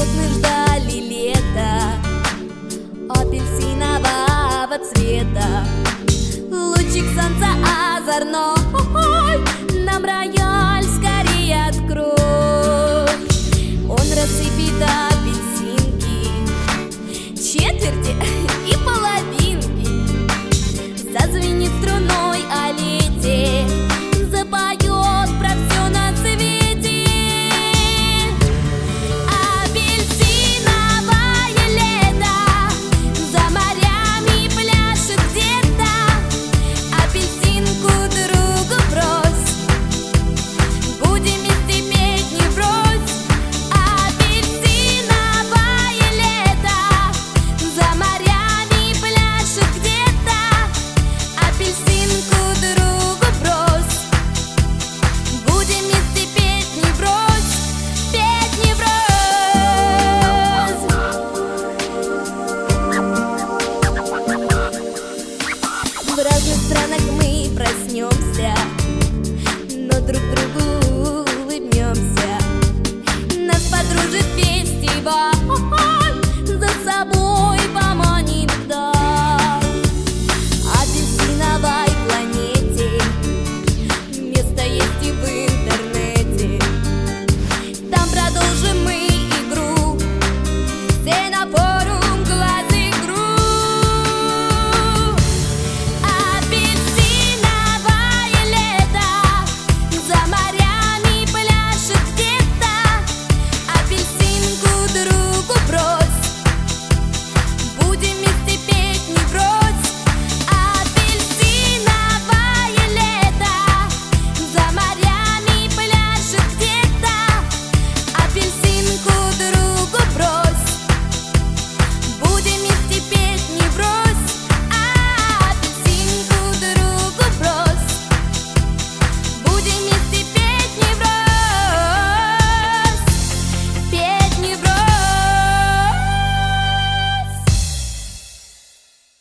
Мы ждали лета Апельсинового цвета. Лучик солнца озорно Нам рояль скорее открой. Он рассыпет апельсинки Четверти и половины Но друг другу